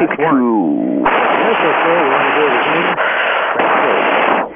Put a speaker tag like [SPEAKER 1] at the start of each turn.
[SPEAKER 1] Take two.